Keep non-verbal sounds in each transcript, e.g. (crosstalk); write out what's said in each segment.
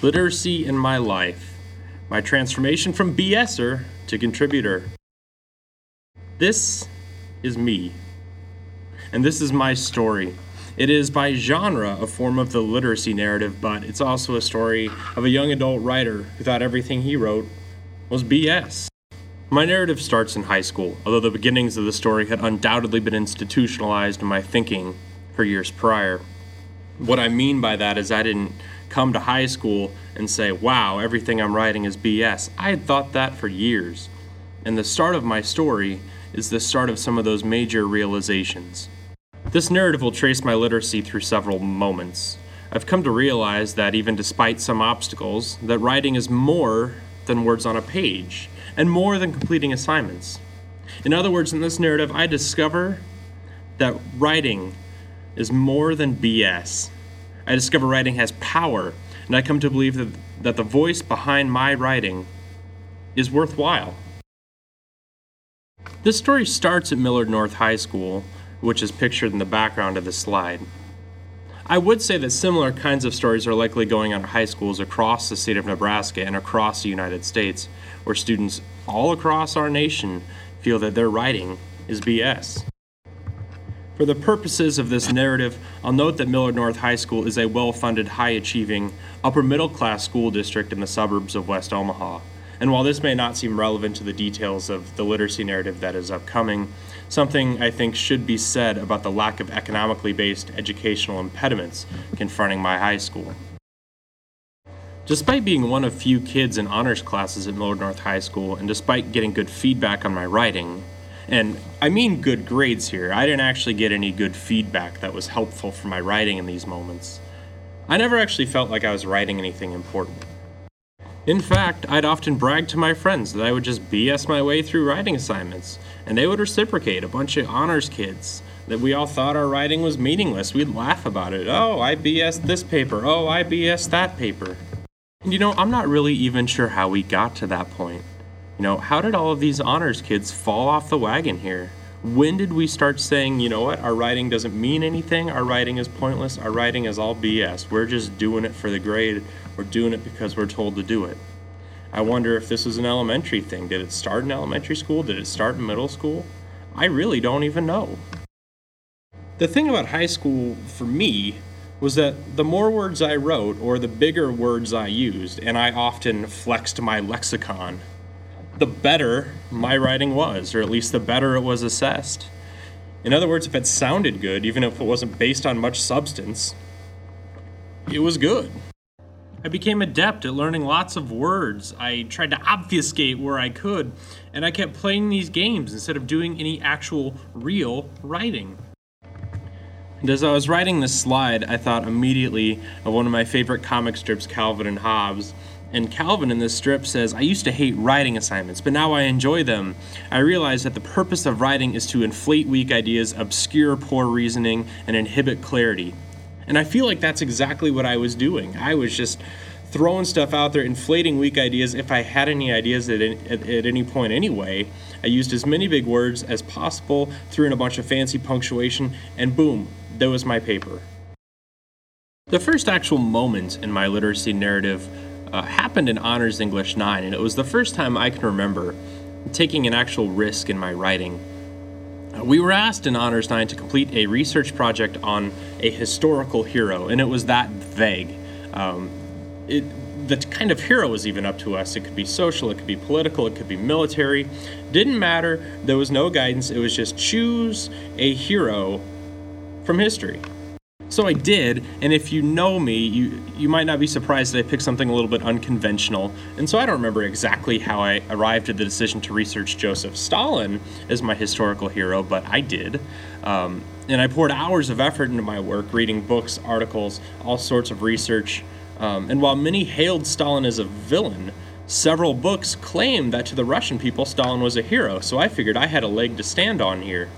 Literacy in My Life My Transformation from BSer to Contributor. This is me, and this is my story. It is by genre a form of the literacy narrative, but it's also a story of a young adult writer who thought everything he wrote was BS. My narrative starts in high school, although the beginnings of the story had undoubtedly been institutionalized in my thinking for years prior. What I mean by that is I didn't come to high school and say, wow, everything I'm writing is BS. I had thought that for years. And the start of my story is the start of some of those major realizations. This narrative will trace my literacy through several moments. I've come to realize that even despite some obstacles, that writing is more than words on a page and more than completing assignments. In other words, in this narrative, I discover that writing is more than BS. I discover writing has power, and I come to believe that, that the voice behind my writing is worthwhile. This story starts at Millard North High School, which is pictured in the background of the slide. I would say that similar kinds of stories are likely going on at high schools across the state of Nebraska and across the United States, where students all across our nation feel that their writing is BS. For the purposes of this narrative, I'll note that Millard North High School is a well funded, high achieving, upper middle class school district in the suburbs of West Omaha. And while this may not seem relevant to the details of the literacy narrative that is upcoming, something I think should be said about the lack of economically based educational impediments confronting my high school. Despite being one of few kids in honors classes at Millard North High School, and despite getting good feedback on my writing, and I mean good grades here. I didn't actually get any good feedback that was helpful for my writing in these moments. I never actually felt like I was writing anything important. In fact, I'd often brag to my friends that I would just BS my way through writing assignments, and they would reciprocate, a bunch of honors kids, that we all thought our writing was meaningless. We'd laugh about it. Oh, I BS this paper. Oh, I BS that paper. And you know, I'm not really even sure how we got to that point. You know, how did all of these honors kids fall off the wagon here? When did we start saying, you know what, our writing doesn't mean anything, our writing is pointless, our writing is all BS, we're just doing it for the grade, we're doing it because we're told to do it? I wonder if this was an elementary thing. Did it start in elementary school? Did it start in middle school? I really don't even know. The thing about high school for me was that the more words I wrote, or the bigger words I used, and I often flexed my lexicon the better my writing was, or at least the better it was assessed. In other words, if it sounded good, even if it wasn't based on much substance, it was good. I became adept at learning lots of words. I tried to obfuscate where I could, and I kept playing these games instead of doing any actual real writing. And as I was writing this slide, I thought immediately of one of my favorite comic strips, Calvin and Hobbes, and Calvin in this strip says, I used to hate writing assignments, but now I enjoy them. I realize that the purpose of writing is to inflate weak ideas, obscure poor reasoning, and inhibit clarity. And I feel like that's exactly what I was doing. I was just throwing stuff out there, inflating weak ideas. If I had any ideas at, at, at any point anyway, I used as many big words as possible, threw in a bunch of fancy punctuation, and boom, there was my paper. The first actual moment in my literacy narrative uh, happened in Honors English 9, and it was the first time I can remember taking an actual risk in my writing. Uh, we were asked in Honors 9 to complete a research project on a historical hero, and it was that vague. Um, it, the kind of hero was even up to us. It could be social, it could be political, it could be military. Didn't matter. There was no guidance. It was just choose a hero from history. So I did, and if you know me, you you might not be surprised that I picked something a little bit unconventional. And so I don't remember exactly how I arrived at the decision to research Joseph Stalin as my historical hero, but I did. Um, and I poured hours of effort into my work, reading books, articles, all sorts of research. Um, and while many hailed Stalin as a villain, several books claimed that to the Russian people, Stalin was a hero. So I figured I had a leg to stand on here.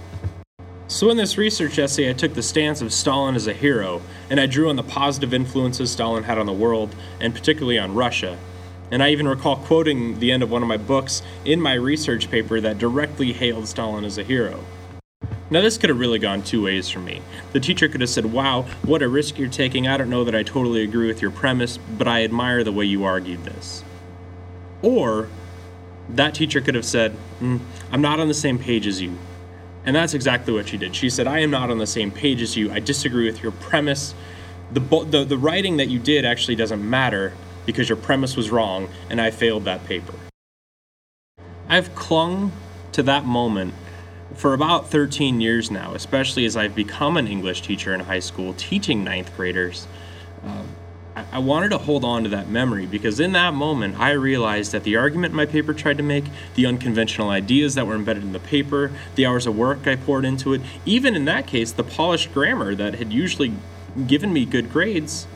So, in this research essay, I took the stance of Stalin as a hero, and I drew on the positive influences Stalin had on the world, and particularly on Russia. And I even recall quoting the end of one of my books in my research paper that directly hailed Stalin as a hero. Now, this could have really gone two ways for me. The teacher could have said, Wow, what a risk you're taking. I don't know that I totally agree with your premise, but I admire the way you argued this. Or that teacher could have said, mm, I'm not on the same page as you. And that's exactly what she did. She said, I am not on the same page as you. I disagree with your premise. The, the, the writing that you did actually doesn't matter because your premise was wrong and I failed that paper. I've clung to that moment for about 13 years now, especially as I've become an English teacher in high school, teaching ninth graders. Um, I, wanted to hold on to that memory because in that moment I realized that the argument my paper tried to make, the unconventional ideas that were embedded in the paper, the hours of work I poured into it, even in that case, the polished grammar that had usually given me good grades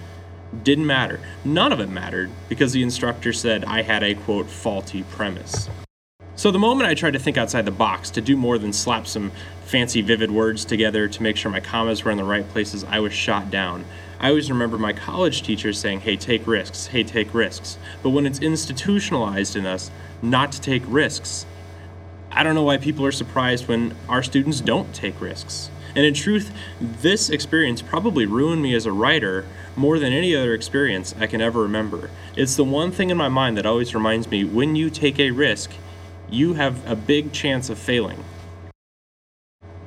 didn't matter. None of it mattered because the instructor said I had a quote faulty premise. So the moment I tried to think outside the box to do more than slap some fancy vivid words together to make sure my commas were in the right places, I was shot down. I always remember my college teachers saying, hey, take risks, hey, take risks. But when it's institutionalized in us not to take risks, I don't know why people are surprised when our students don't take risks. And in truth, this experience probably ruined me as a writer more than any other experience I can ever remember. It's the one thing in my mind that always reminds me when you take a risk, you have a big chance of failing.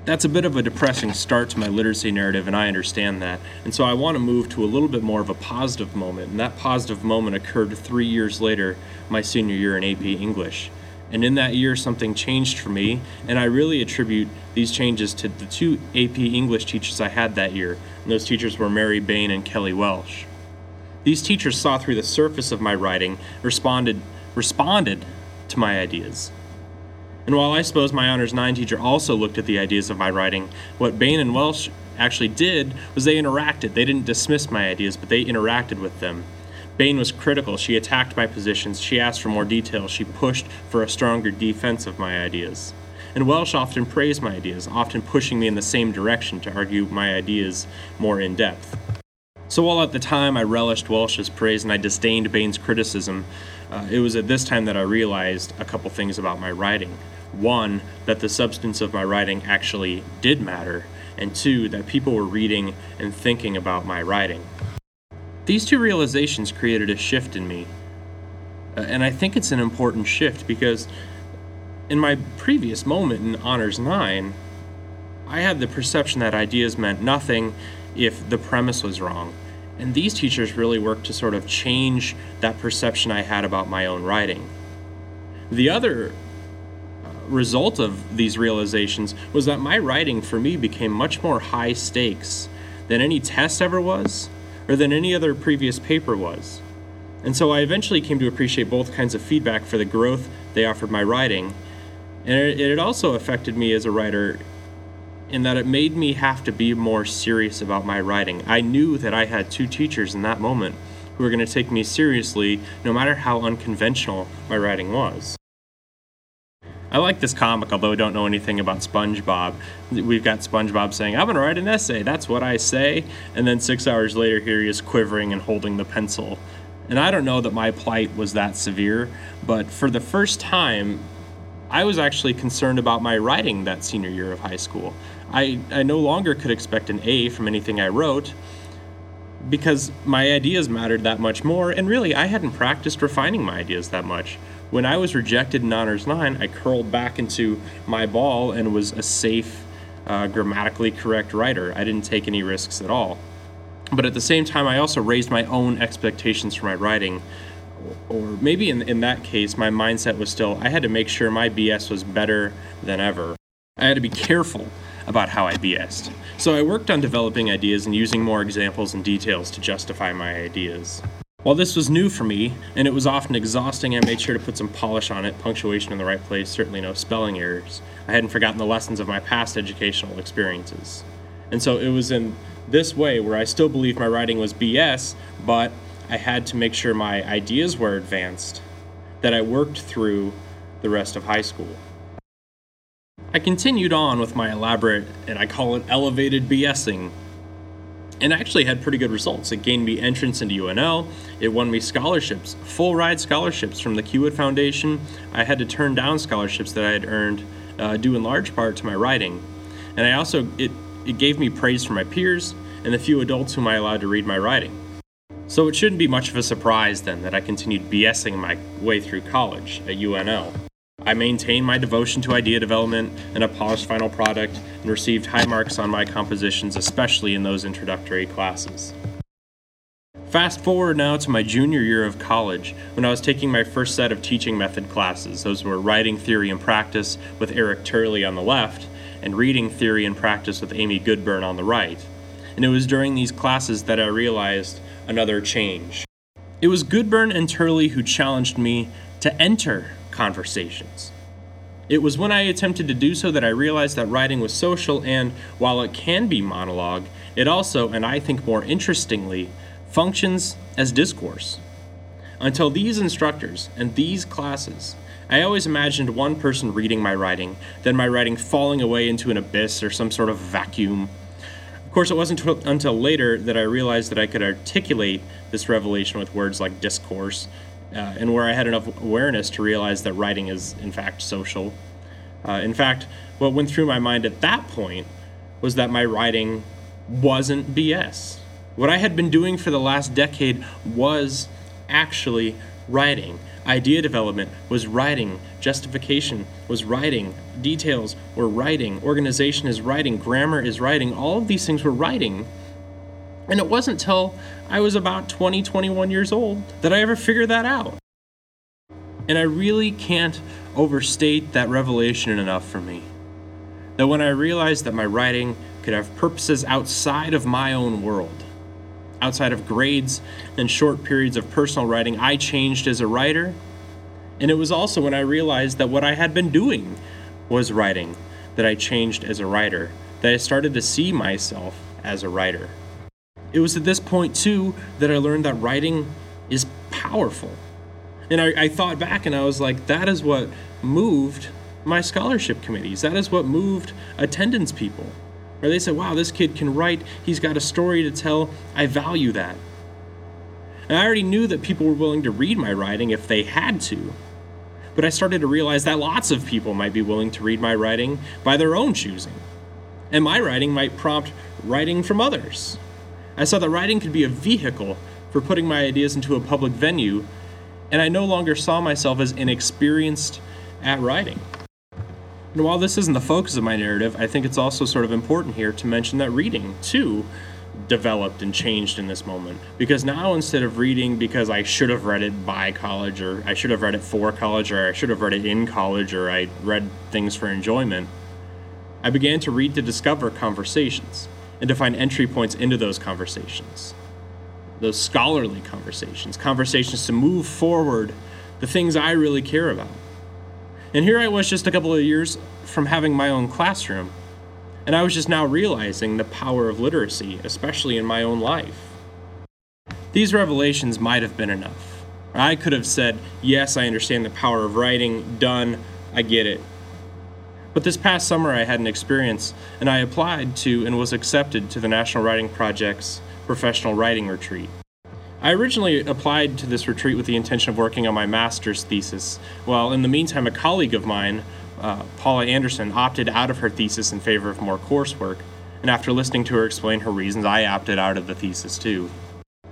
That's a bit of a depressing start to my literacy narrative, and I understand that. And so I want to move to a little bit more of a positive moment. And that positive moment occurred three years later, my senior year in AP English. And in that year, something changed for me, and I really attribute these changes to the two AP English teachers I had that year. And those teachers were Mary Bain and Kelly Welsh. These teachers saw through the surface of my writing, responded, responded to my ideas. And while I suppose my Honors 9 teacher also looked at the ideas of my writing, what Bain and Welsh actually did was they interacted. They didn't dismiss my ideas, but they interacted with them. Bain was critical. She attacked my positions. She asked for more detail. She pushed for a stronger defense of my ideas. And Welsh often praised my ideas, often pushing me in the same direction to argue my ideas more in depth. So while at the time I relished Welsh's praise and I disdained Bain's criticism, uh, it was at this time that I realized a couple things about my writing. One, that the substance of my writing actually did matter, and two, that people were reading and thinking about my writing. These two realizations created a shift in me. Uh, and I think it's an important shift because in my previous moment in Honors 9, I had the perception that ideas meant nothing if the premise was wrong. And these teachers really worked to sort of change that perception I had about my own writing. The other uh, result of these realizations was that my writing for me became much more high stakes than any test ever was or than any other previous paper was. And so I eventually came to appreciate both kinds of feedback for the growth they offered my writing. And it, it also affected me as a writer in that it made me have to be more serious about my writing. I knew that I had two teachers in that moment who were going to take me seriously no matter how unconventional my writing was. I like this comic, although I don't know anything about SpongeBob. We've got SpongeBob saying, I'm going to write an essay, that's what I say. And then six hours later, here he is quivering and holding the pencil. And I don't know that my plight was that severe, but for the first time, I was actually concerned about my writing that senior year of high school. I, I no longer could expect an A from anything I wrote because my ideas mattered that much more, and really, I hadn't practiced refining my ideas that much. When I was rejected in Honors 9, I curled back into my ball and was a safe, uh, grammatically correct writer. I didn't take any risks at all. But at the same time, I also raised my own expectations for my writing. Or maybe in, in that case, my mindset was still I had to make sure my BS was better than ever. I had to be (laughs) careful about how I BS'd. So I worked on developing ideas and using more examples and details to justify my ideas. While this was new for me, and it was often exhausting, I made sure to put some polish on it, punctuation in the right place, certainly no spelling errors. I hadn't forgotten the lessons of my past educational experiences. And so it was in this way where I still believed my writing was BS, but I had to make sure my ideas were advanced, that I worked through the rest of high school. I continued on with my elaborate, and I call it elevated BSing, and actually had pretty good results. It gained me entrance into UNL, it won me scholarships, full ride scholarships from the Kiewit Foundation. I had to turn down scholarships that I had earned, uh, due in large part to my writing. and I also it it gave me praise from my peers and the few adults whom I allowed to read my writing. So it shouldn't be much of a surprise then that I continued BSing my way through college at UNL. I maintained my devotion to idea development and a polished final product and received high marks on my compositions, especially in those introductory classes. Fast forward now to my junior year of college when I was taking my first set of teaching method classes. Those were writing theory and practice with Eric Turley on the left and reading theory and practice with Amy Goodburn on the right. And it was during these classes that I realized another change. It was Goodburn and Turley who challenged me to enter conversations. It was when I attempted to do so that I realized that writing was social, and while it can be monologue, it also, and I think more interestingly, functions as discourse. Until these instructors and these classes, I always imagined one person reading my writing, then my writing falling away into an abyss or some sort of vacuum. Of course, it wasn't until later that I realized that I could articulate this revelation with words like discourse, uh, and where I had enough awareness to realize that writing is, in fact, social. Uh, in fact, what went through my mind at that point was that my writing wasn't BS. What I had been doing for the last decade was actually writing. Idea development was writing. Justification was writing. Details were writing. Organization is writing. Grammar is writing. All of these things were writing. And it wasn't till I was about 20, 21 years old that I ever figured that out. And I really can't overstate that revelation enough for me. That when I realized that my writing could have purposes outside of my own world, outside of grades and short periods of personal writing, I changed as a writer. And it was also when I realized that what I had been doing was writing that I changed as a writer, that I started to see myself as a writer. It was at this point, too, that I learned that writing is powerful. And I, I, thought back and I was like, that is what moved my scholarship committees. That is what moved attendance people. Or they said, wow, this kid can write. He's got a story to tell. I value that. And I already knew that people were willing to read my writing if they had to. But I started to realize that lots of people might be willing to read my writing by their own choosing. And my writing might prompt writing from others. I saw that writing could be a vehicle for putting my ideas into a public venue, and I no longer saw myself as inexperienced at writing. And while this isn't the focus of my narrative, I think it's also sort of important here to mention that reading, too, developed and changed in this moment. Because now instead of reading because I should have read it by college, or I should have read it for college, or I should have read it in college, or I read things for enjoyment, I began to read to discover conversations and to find entry points into those conversations. Those scholarly conversations, conversations to move forward the things I really care about. And here I was just a couple of years from having my own classroom, and I was just now realizing the power of literacy, especially in my own life. These revelations might have been enough. I could have said, Yes, I understand the power of writing, done, I get it. But this past summer, I had an experience, and I applied to and was accepted to the National Writing Project's professional writing retreat. I originally applied to this retreat with the intention of working on my master's thesis. Well, in the meantime, a colleague of mine, uh, Paula Anderson, opted out of her thesis in favor of more coursework, and after listening to her explain her reasons, I opted out of the thesis too.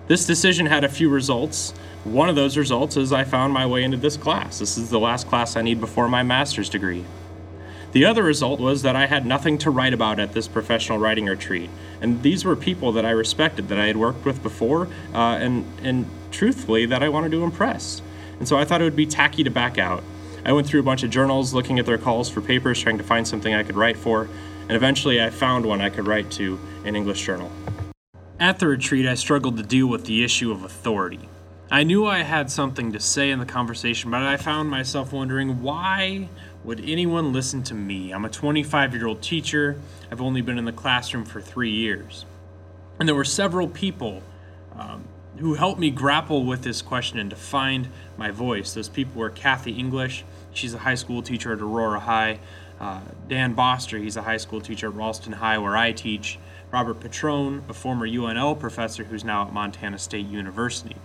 This decision had a few results. One of those results is I found my way into this class. This is the last class I need before my master's degree. The other result was that I had nothing to write about at this professional writing retreat. And these were people that I respected, that I had worked with before, uh, and, and truthfully, that I wanted to impress. And so I thought it would be tacky to back out. I went through a bunch of journals looking at their calls for papers, trying to find something I could write for, and eventually I found one I could write to an English journal. At the retreat, I struggled to deal with the issue of authority. I knew I had something to say in the conversation, but I found myself wondering why would anyone listen to me? I'm a 25 year old teacher. I've only been in the classroom for three years. And there were several people um, who helped me grapple with this question and to find my voice. Those people were Kathy English, she's a high school teacher at Aurora High. Uh, Dan Boster, he's a high school teacher at Ralston High, where I teach. Robert Petrone, a former UNL professor who's now at Montana State University.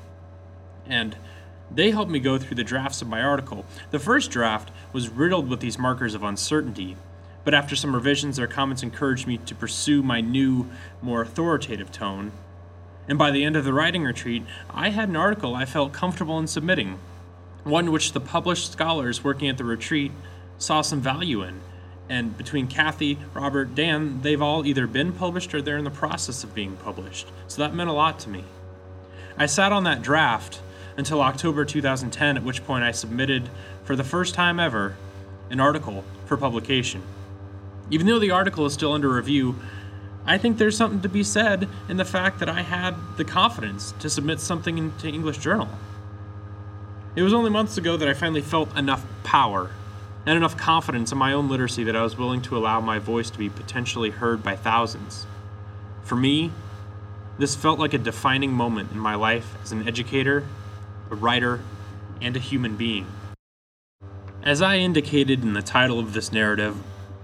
And they helped me go through the drafts of my article. The first draft was riddled with these markers of uncertainty, But after some revisions, their comments encouraged me to pursue my new, more authoritative tone. And by the end of the writing retreat, I had an article I felt comfortable in submitting, one which the published scholars working at the retreat saw some value in. And between Kathy, Robert, Dan, they've all either been published or they're in the process of being published. So that meant a lot to me. I sat on that draft until October 2010, at which point I submitted, for the first time ever, an article for publication. Even though the article is still under review, I think there's something to be said in the fact that I had the confidence to submit something into English Journal. It was only months ago that I finally felt enough power and enough confidence in my own literacy that I was willing to allow my voice to be potentially heard by thousands. For me, this felt like a defining moment in my life as an educator, a writer, and a human being. As I indicated in the title of this narrative,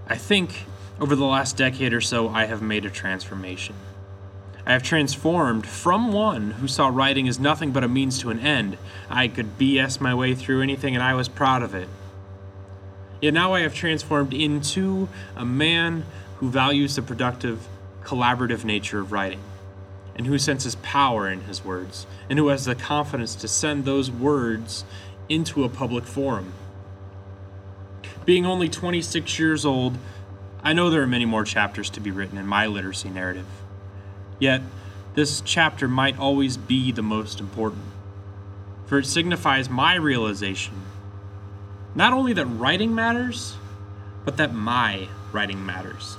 I think over the last decade or so I have made a transformation. I have transformed from one who saw writing as nothing but a means to an end. I could BS my way through anything and I was proud of it. Yet now I have transformed into a man who values the productive, collaborative nature of writing, and who senses power in his words, and who has the confidence to send those words into a public forum. Being only 26 years old, I know there are many more chapters to be written in my literacy narrative. Yet, this chapter might always be the most important, for it signifies my realization not only that writing matters, but that my writing matters.